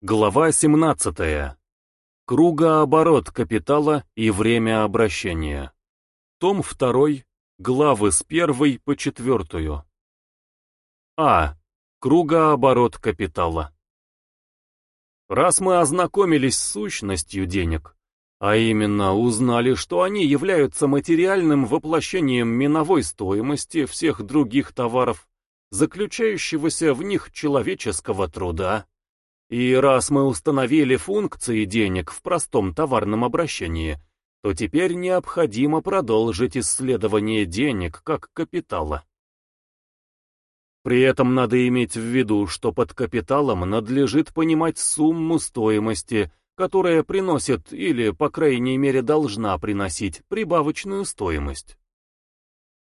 Глава 17. Кругооборот капитала и время обращения. Том 2, главы с 1 по 4. А. Кругооборот капитала. Раз мы ознакомились с сущностью денег, а именно узнали, что они являются материальным воплощением миновой стоимости всех других товаров, заключающегося в них человеческого труда, и раз мы установили функции денег в простом товарном обращении, то теперь необходимо продолжить исследование денег как капитала. При этом надо иметь в виду, что под капиталом надлежит понимать сумму стоимости, которая приносит или, по крайней мере, должна приносить прибавочную стоимость.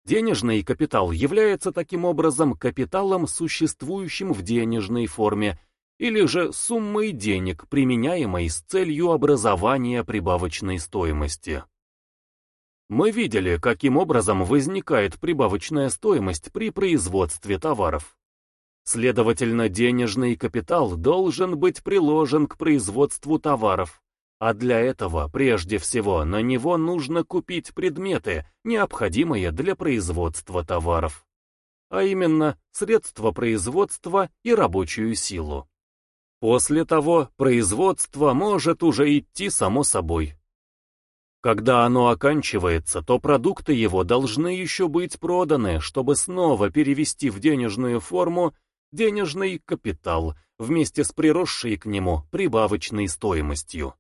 Денежный капитал является таким образом капиталом, существующим в денежной форме, или же суммой денег, применяемой с целью образования прибавочной стоимости. Мы видели, каким образом возникает прибавочная стоимость при производстве товаров. Следовательно, денежный капитал должен быть приложен к производству товаров, а для этого, прежде всего, на него нужно купить предметы, необходимые для производства товаров, а именно средства производства и рабочую силу. После того производство может уже идти само собой. Когда оно оканчивается, то продукты его должны еще быть проданы, чтобы снова перевести в денежную форму денежный капитал вместе с приросшей к нему прибавочной стоимостью.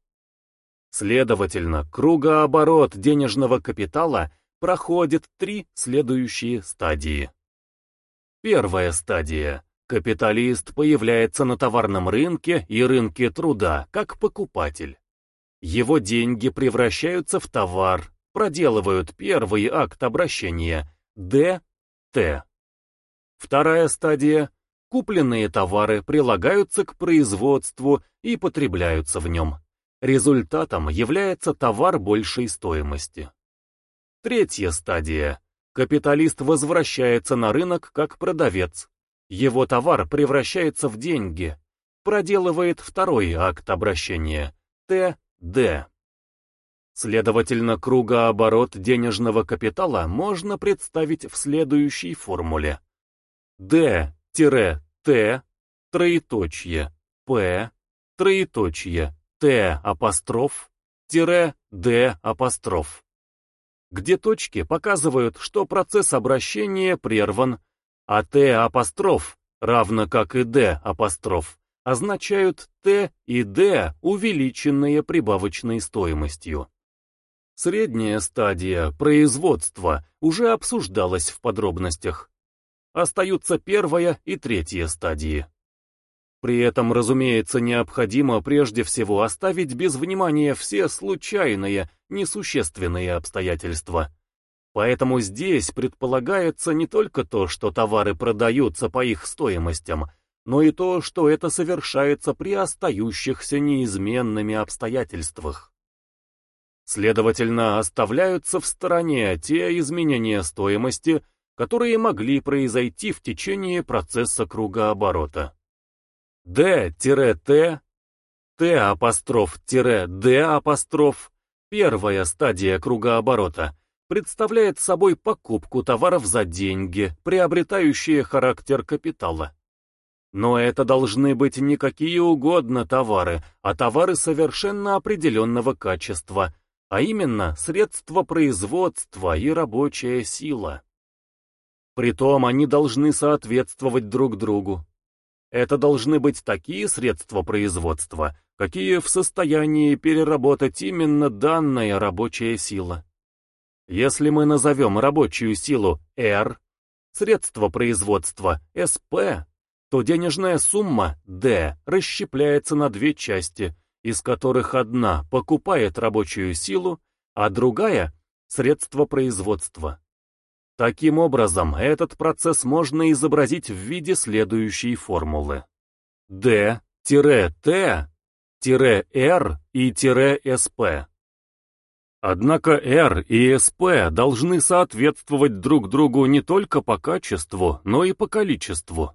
Следовательно, кругооборот денежного капитала проходит три следующие стадии. Первая стадия Капиталист появляется на товарном рынке и рынке труда как покупатель. Его деньги превращаются в товар, проделывают первый акт обращения – ДТ. Вторая стадия – купленные товары прилагаются к производству и потребляются в нем. Результатом является товар большей стоимости. Третья стадия – капиталист возвращается на рынок как продавец, его товар превращается в деньги, проделывает второй акт обращения – ТД. Следовательно, кругооборот денежного капитала можно представить в следующей формуле. D-T, троеточие, P, троеточие, T апостроф, тире D апостроф. Где точки показывают, что процесс обращения прерван, а Т-апостроф, равно как и Д-апостроф, означают Т и Д, увеличенные прибавочной стоимостью. Средняя стадия производства уже обсуждалась в подробностях. Остаются первая и третья стадии. При этом, разумеется, необходимо прежде всего оставить без внимания все случайные, несущественные обстоятельства – Поэтому здесь предполагается не только то, что товары продаются по их стоимостям, но и то, что это совершается при остающихся неизменными обстоятельствах. Следовательно, оставляются в стороне те изменения стоимости, которые могли произойти в течение процесса кругооборота. D-T, T-D, первая стадия кругооборота, представляет собой покупку товаров за деньги, приобретающие характер капитала. Но это должны быть не какие угодно товары, а товары совершенно определенного качества, а именно средства производства и рабочая сила. Притом они должны соответствовать друг другу. Это должны быть такие средства производства, какие в состоянии переработать именно данная рабочая сила. Если мы назовем рабочую силу R, средство производства SP, то денежная сумма D расщепляется на две части, из которых одна покупает рабочую силу, а другая – средство производства. Таким образом, этот процесс можно изобразить в виде следующей формулы. D-T-R и -SP Однако R и SP должны соответствовать друг другу не только по качеству, но и по количеству.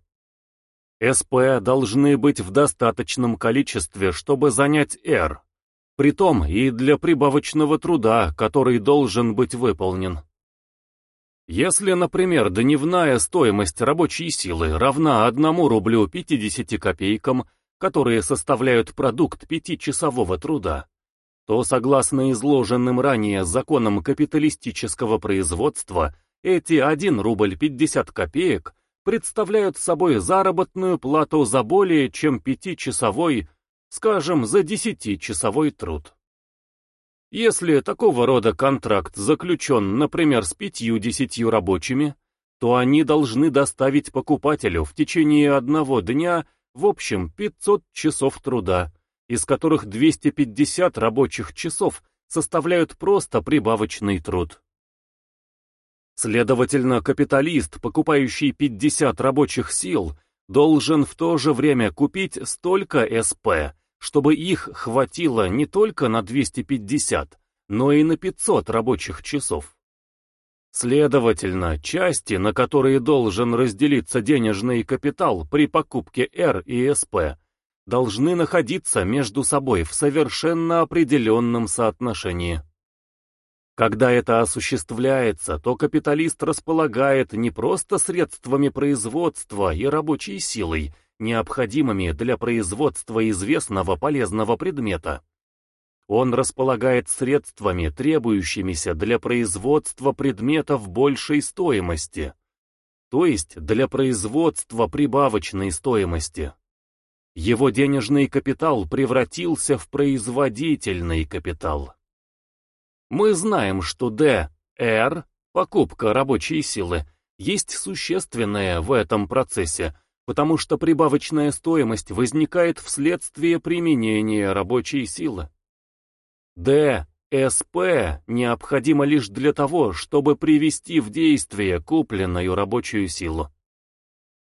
СП должны быть в достаточном количестве, чтобы занять R, притом и для прибавочного труда, который должен быть выполнен. Если, например, дневная стоимость рабочей силы равна 1 рублю 50 копейкам, которые составляют продукт пятичасового труда, то, согласно изложенным ранее законам капиталистического производства, эти 1 рубль 50 копеек представляют собой заработную плату за более чем пятичасовой, скажем, за десятичасовой труд. Если такого рода контракт заключен, например, с пятью-десятью рабочими, то они должны доставить покупателю в течение одного дня в общем 500 часов труда, из которых 250 рабочих часов составляют просто прибавочный труд. Следовательно, капиталист, покупающий 50 рабочих сил, должен в то же время купить столько СП, чтобы их хватило не только на 250, но и на 500 рабочих часов. Следовательно, части, на которые должен разделиться денежный капитал при покупке R и SP, должны находиться между собой в совершенно определенном соотношении. Когда это осуществляется, то капиталист располагает не просто средствами производства и рабочей силой, необходимыми для производства известного полезного предмета. Он располагает средствами, требующимися для производства предметов большей стоимости, то есть для производства прибавочной стоимости. Его денежный капитал превратился в производительный капитал. Мы знаем, что R, покупка рабочей силы, есть существенное в этом процессе, потому что прибавочная стоимость возникает вследствие применения рабочей силы. Д, СП необходимо лишь для того, чтобы привести в действие купленную рабочую силу.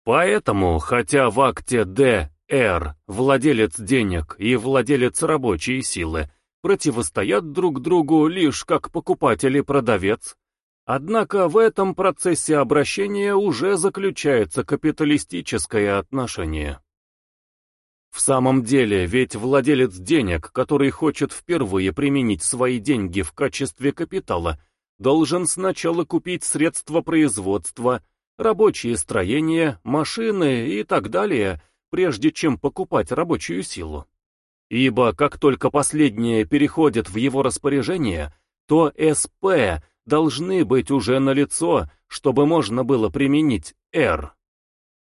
Поэтому, хотя в акте Д, Р, владелец денег и владелец рабочей силы противостоят друг другу лишь как покупатель и продавец, Однако в этом процессе обращения уже заключается капиталистическое отношение. В самом деле, ведь владелец денег, который хочет впервые применить свои деньги в качестве капитала, должен сначала купить средства производства, рабочие строения, машины и так далее, прежде чем покупать рабочую силу. Ибо как только последнее переходит в его распоряжение, то СП должны быть уже налицо, чтобы можно было применить R.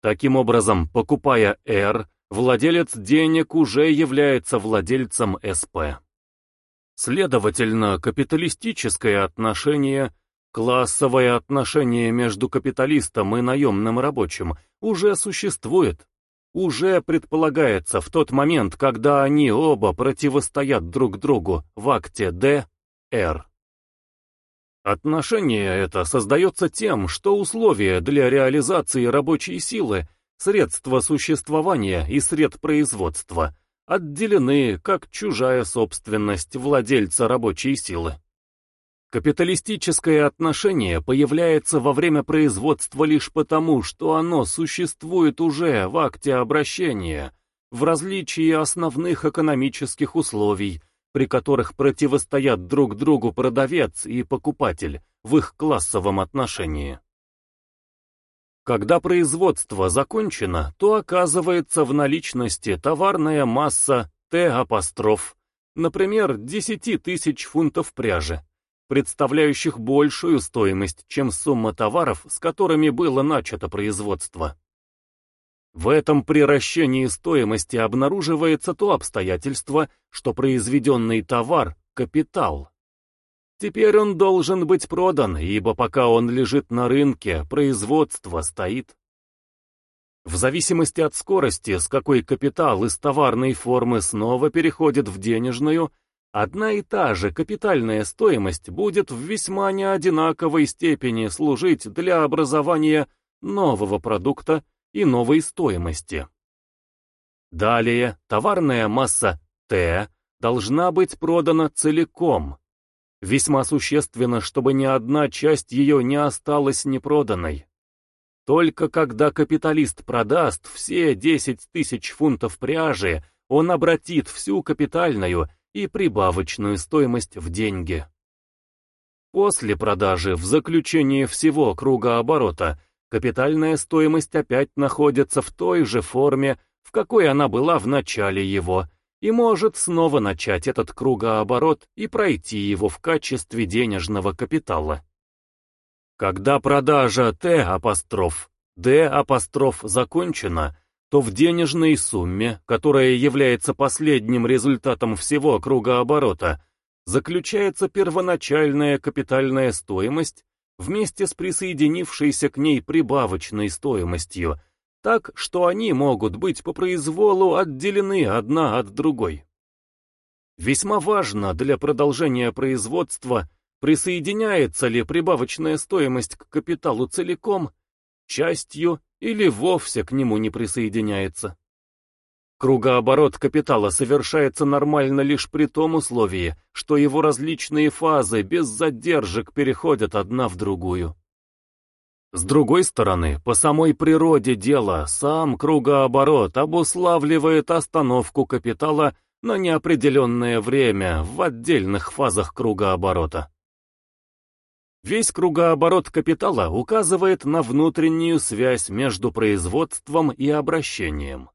Таким образом, покупая R, владелец денег уже является владельцем СП. Следовательно, капиталистическое отношение, классовое отношение между капиталистом и наемным рабочим уже существует, уже предполагается в тот момент, когда они оба противостоят друг другу в акте Д, Р. Отношение это создается тем, что условия для реализации рабочей силы, средства существования и сред производства отделены как чужая собственность владельца рабочей силы. Капиталистическое отношение появляется во время производства лишь потому, что оно существует уже в акте обращения, в различии основных экономических условий, при которых противостоят друг другу продавец и покупатель в их классовом отношении. Когда производство закончено, то оказывается в наличности товарная масса Т-апостроф, например, 10 тысяч фунтов пряжи, представляющих большую стоимость, чем сумма товаров, с которыми было начато производство. В этом приращении стоимости обнаруживается то обстоятельство, что произведенный товар – капитал. Теперь он должен быть продан, ибо пока он лежит на рынке, производство стоит. В зависимости от скорости, с какой капитал из товарной формы снова переходит в денежную, одна и та же капитальная стоимость будет в весьма неодинаковой степени служить для образования нового продукта и новой стоимости. Далее, товарная масса Т должна быть продана целиком. Весьма существенно, чтобы ни одна часть ее не осталась непроданной. Только когда капиталист продаст все 10 тысяч фунтов пряжи, он обратит всю капитальную и прибавочную стоимость в деньги. После продажи, в заключении всего круга оборота, капитальная стоимость опять находится в той же форме, в какой она была в начале его, и может снова начать этот кругооборот и пройти его в качестве денежного капитала. Когда продажа Т-апостроф, Д-апостроф закончена, то в денежной сумме, которая является последним результатом всего кругооборота, заключается первоначальная капитальная стоимость вместе с присоединившейся к ней прибавочной стоимостью, так что они могут быть по произволу отделены одна от другой. Весьма важно для продолжения производства, присоединяется ли прибавочная стоимость к капиталу целиком, частью или вовсе к нему не присоединяется. Кругооборот капитала совершается нормально лишь при том условии, что его различные фазы без задержек переходят одна в другую. С другой стороны, по самой природе дела, сам кругооборот обуславливает остановку капитала на неопределенное время в отдельных фазах кругооборота. Весь кругооборот капитала указывает на внутреннюю связь между производством и обращением.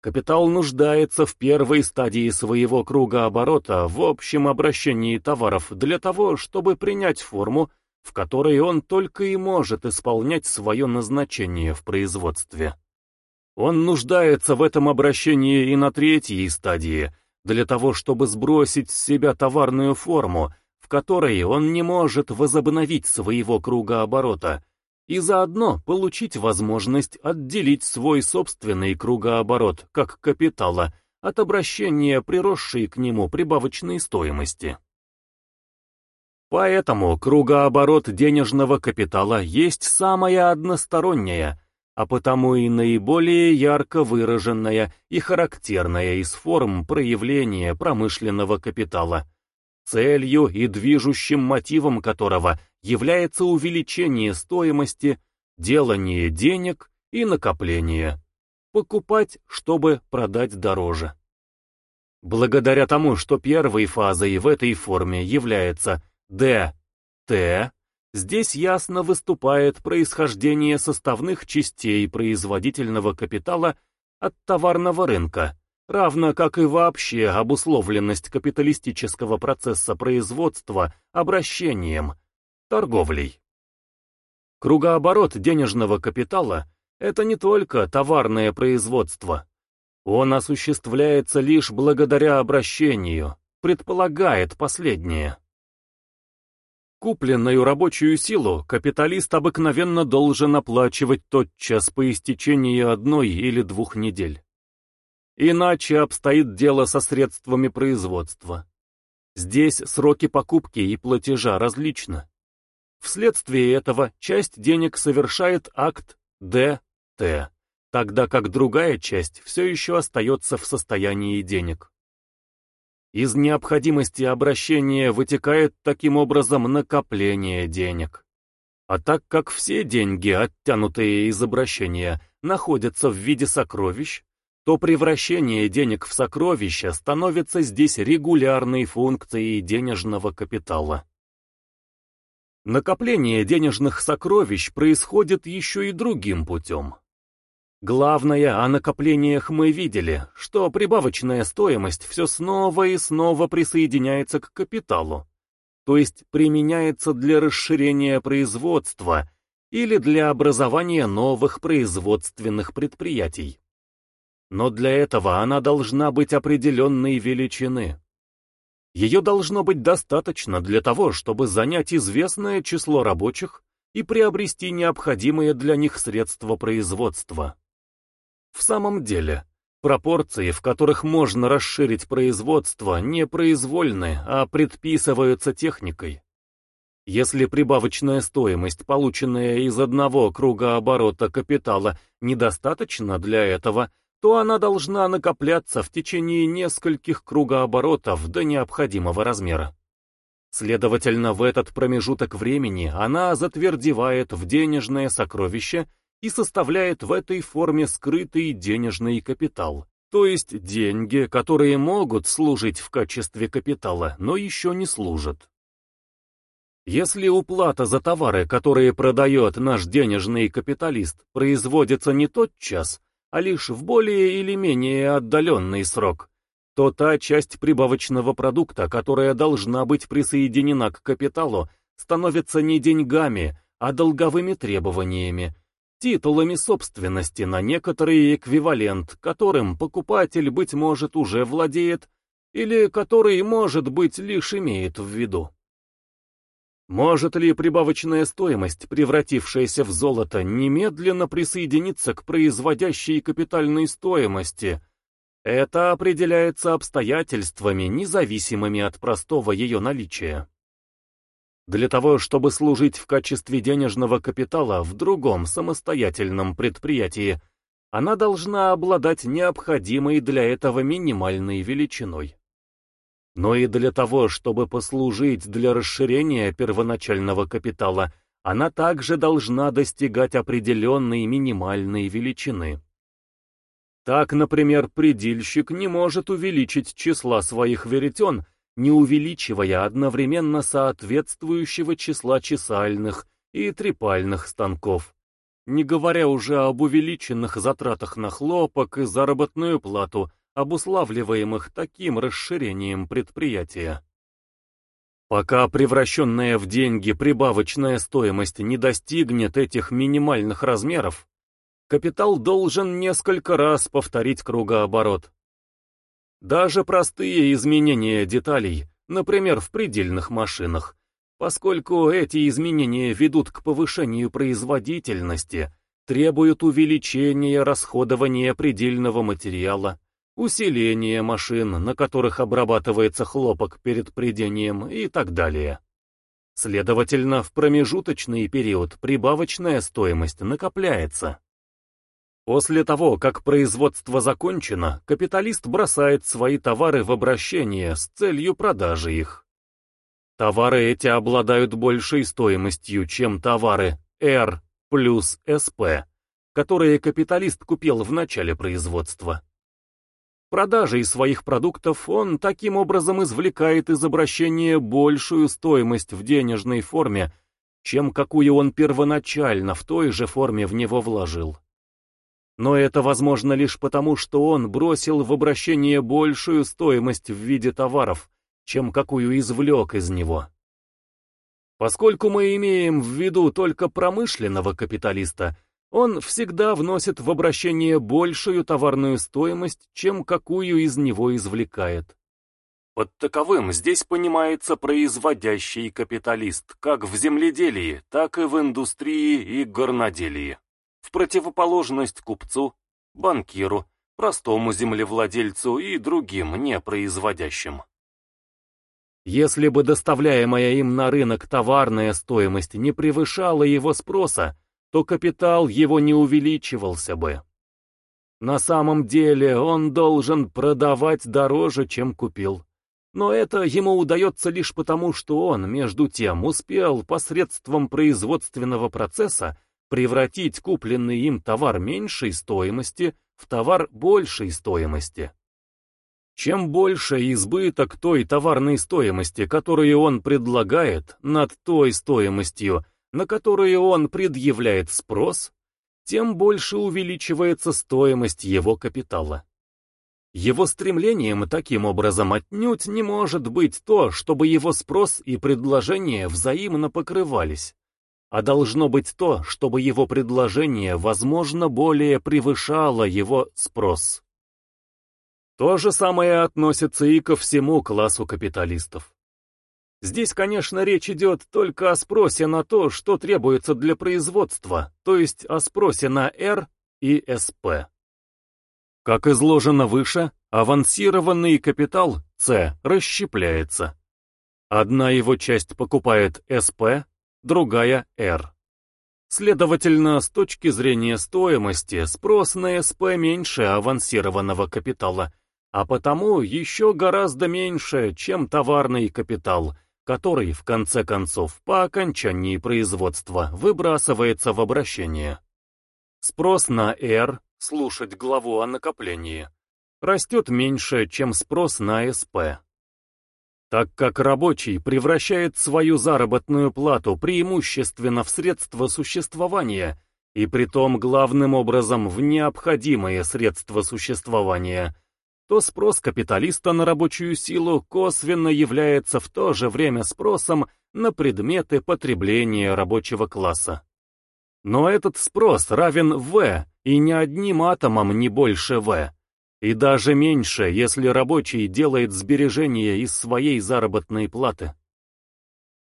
Капитал нуждается в первой стадии своего круга оборота в общем обращении товаров для того, чтобы принять форму, в которой он только и может исполнять свое назначение в производстве. Он нуждается в этом обращении и на третьей стадии, для того, чтобы сбросить с себя товарную форму, которой он не может возобновить своего круга оборота, и заодно получить возможность отделить свой собственный кругооборот, как капитала, от обращения приросшей к нему прибавочной стоимости. Поэтому кругооборот денежного капитала есть самая односторонняя, а потому и наиболее ярко выраженная и характерная из форм проявления промышленного капитала, целью и движущим мотивом которого является увеличение стоимости, делание денег и накопление. Покупать, чтобы продать дороже. Благодаря тому, что первой фазой в этой форме является T, здесь ясно выступает происхождение составных частей производительного капитала от товарного рынка, равно как и вообще обусловленность капиталистического процесса производства обращением, торговлей. Кругооборот денежного капитала – это не только товарное производство. Он осуществляется лишь благодаря обращению, предполагает последнее. Купленную рабочую силу капиталист обыкновенно должен оплачивать тотчас по истечении одной или двух недель. Иначе обстоит дело со средствами производства. Здесь сроки покупки и платежа различны. Вследствие этого часть денег совершает акт ДТ, тогда как другая часть все еще остается в состоянии денег. Из необходимости обращения вытекает таким образом накопление денег. А так как все деньги, оттянутые из обращения, находятся в виде сокровищ, то превращение денег в сокровища становится здесь регулярной функцией денежного капитала. Накопление денежных сокровищ происходит еще и другим путем. Главное, о накоплениях мы видели, что прибавочная стоимость все снова и снова присоединяется к капиталу, то есть применяется для расширения производства или для образования новых производственных предприятий но для этого она должна быть определенной величины. Ее должно быть достаточно для того, чтобы занять известное число рабочих и приобрести необходимые для них средства производства. В самом деле, пропорции, в которых можно расширить производство, не произвольны, а предписываются техникой. Если прибавочная стоимость, полученная из одного круга оборота капитала, недостаточно для этого, то она должна накопляться в течение нескольких кругооборотов до необходимого размера. Следовательно, в этот промежуток времени она затвердевает в денежное сокровище и составляет в этой форме скрытый денежный капитал, то есть деньги, которые могут служить в качестве капитала, но еще не служат. Если уплата за товары, которые продает наш денежный капиталист, производится не тот час, а лишь в более или менее отдаленный срок, то та часть прибавочного продукта, которая должна быть присоединена к капиталу, становится не деньгами, а долговыми требованиями, титулами собственности на некоторый эквивалент, которым покупатель, быть может, уже владеет, или который, может быть, лишь имеет в виду. Может ли прибавочная стоимость, превратившаяся в золото, немедленно присоединиться к производящей капитальной стоимости? Это определяется обстоятельствами, независимыми от простого ее наличия. Для того, чтобы служить в качестве денежного капитала в другом самостоятельном предприятии, она должна обладать необходимой для этого минимальной величиной но и для того, чтобы послужить для расширения первоначального капитала, она также должна достигать определенной минимальной величины. Так, например, предельщик не может увеличить числа своих веретен, не увеличивая одновременно соответствующего числа чесальных и трепальных станков, не говоря уже об увеличенных затратах на хлопок и заработную плату – обуславливаемых таким расширением предприятия. Пока превращенная в деньги прибавочная стоимость не достигнет этих минимальных размеров, капитал должен несколько раз повторить кругооборот. Даже простые изменения деталей, например, в предельных машинах, поскольку эти изменения ведут к повышению производительности, требуют увеличения расходования предельного материала, усиление машин, на которых обрабатывается хлопок перед придением и так далее. Следовательно, в промежуточный период прибавочная стоимость накопляется. После того, как производство закончено, капиталист бросает свои товары в обращение с целью продажи их. Товары эти обладают большей стоимостью, чем товары R плюс SP, которые капиталист купил в начале производства. Продажей своих продуктов он таким образом извлекает из обращения большую стоимость в денежной форме, чем какую он первоначально в той же форме в него вложил. Но это возможно лишь потому, что он бросил в обращение большую стоимость в виде товаров, чем какую извлек из него. Поскольку мы имеем в виду только промышленного капиталиста, он всегда вносит в обращение большую товарную стоимость, чем какую из него извлекает. Под таковым здесь понимается производящий капиталист, как в земледелии, так и в индустрии и горноделии. В противоположность купцу, банкиру, простому землевладельцу и другим непроизводящим. Если бы доставляемая им на рынок товарная стоимость не превышала его спроса, то капитал его не увеличивался бы. На самом деле он должен продавать дороже, чем купил. Но это ему удается лишь потому, что он, между тем, успел посредством производственного процесса превратить купленный им товар меньшей стоимости в товар большей стоимости. Чем больше избыток той товарной стоимости, которую он предлагает, над той стоимостью, на которые он предъявляет спрос, тем больше увеличивается стоимость его капитала. Его стремлением таким образом отнюдь не может быть то, чтобы его спрос и предложение взаимно покрывались, а должно быть то, чтобы его предложение, возможно, более превышало его спрос. То же самое относится и ко всему классу капиталистов. Здесь, конечно, речь идет только о спросе на то, что требуется для производства, то есть о спросе на R и SP. Как изложено выше, авансированный капитал C расщепляется. Одна его часть покупает SP, другая R. Следовательно, с точки зрения стоимости, спрос на SP меньше авансированного капитала, а потому еще гораздо меньше, чем товарный капитал – который, в конце концов, по окончании производства выбрасывается в обращение. Спрос на R, слушать главу о накоплении, растет меньше, чем спрос на СП. Так как рабочий превращает свою заработную плату преимущественно в средства существования, и притом главным образом в необходимые средства существования, то спрос капиталиста на рабочую силу косвенно является в то же время спросом на предметы потребления рабочего класса. Но этот спрос равен В, и ни одним атомом не больше В. И даже меньше, если рабочий делает сбережения из своей заработной платы.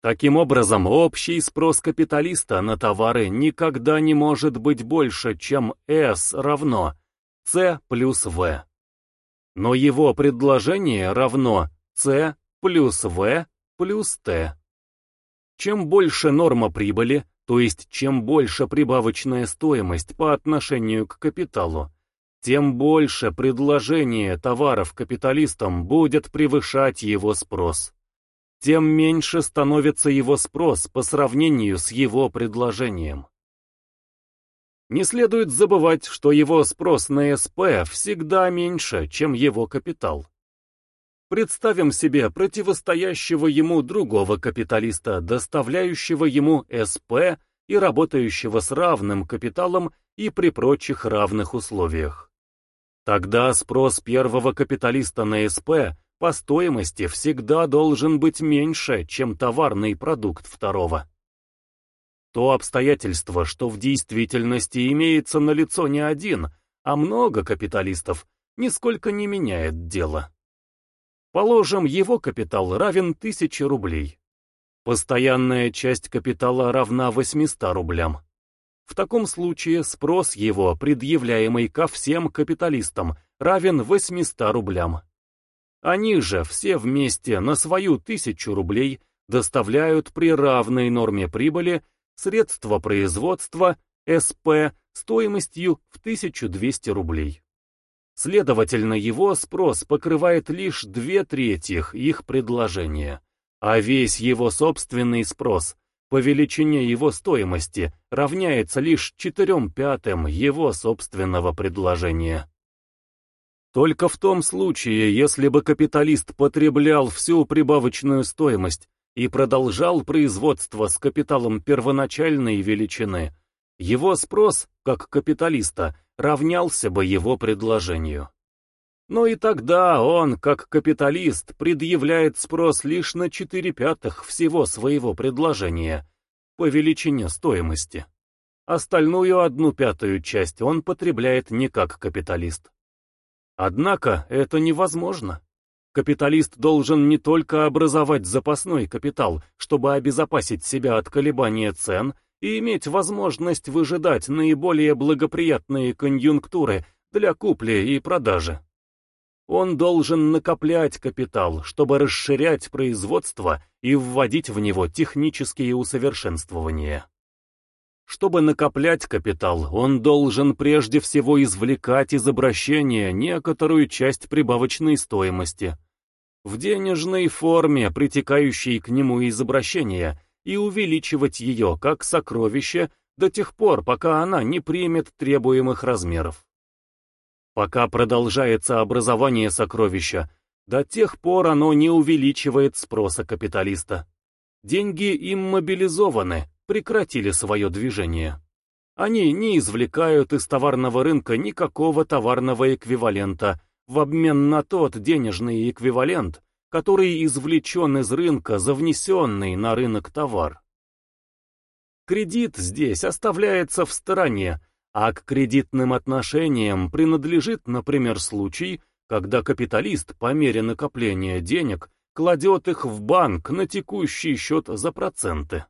Таким образом, общий спрос капиталиста на товары никогда не может быть больше, чем S равно C плюс V. Но его предложение равно C плюс V плюс T. Чем больше норма прибыли, то есть чем больше прибавочная стоимость по отношению к капиталу, тем больше предложение товаров капиталистам будет превышать его спрос. Тем меньше становится его спрос по сравнению с его предложением. Не следует забывать, что его спрос на СП всегда меньше, чем его капитал. Представим себе противостоящего ему другого капиталиста, доставляющего ему СП и работающего с равным капиталом и при прочих равных условиях. Тогда спрос первого капиталиста на СП по стоимости всегда должен быть меньше, чем товарный продукт второго. То обстоятельство, что в действительности имеется налицо не один, а много капиталистов, нисколько не меняет дело. Положим, его капитал равен 1000 рублей. Постоянная часть капитала равна 800 рублям. В таком случае спрос его, предъявляемый ко всем капиталистам, равен 800 рублям. Они же все вместе на свою тысячу рублей доставляют при равной норме прибыли средства производства СП стоимостью в 1200 рублей. Следовательно, его спрос покрывает лишь две трети их предложения, а весь его собственный спрос по величине его стоимости равняется лишь четырем пятым его собственного предложения. Только в том случае, если бы капиталист потреблял всю прибавочную стоимость и продолжал производство с капиталом первоначальной величины, его спрос, как капиталиста, равнялся бы его предложению. Но и тогда он, как капиталист, предъявляет спрос лишь на 4 пятых всего своего предложения по величине стоимости. Остальную одну пятую часть он потребляет не как капиталист. Однако это невозможно. Капиталист должен не только образовать запасной капитал, чтобы обезопасить себя от колебания цен и иметь возможность выжидать наиболее благоприятные конъюнктуры для купли и продажи. Он должен накоплять капитал, чтобы расширять производство и вводить в него технические усовершенствования. Чтобы накоплять капитал, он должен прежде всего извлекать из обращения некоторую часть прибавочной стоимости. В денежной форме, притекающей к нему из обращения, и увеличивать ее как сокровище до тех пор, пока она не примет требуемых размеров. Пока продолжается образование сокровища, до тех пор оно не увеличивает спроса капиталиста. Деньги иммобилизованы, прекратили свое движение. Они не извлекают из товарного рынка никакого товарного эквивалента в обмен на тот денежный эквивалент, который извлечен из рынка за внесенный на рынок товар. Кредит здесь оставляется в стороне, а к кредитным отношениям принадлежит, например, случай, когда капиталист по мере накопления денег кладет их в банк на текущий счет за проценты.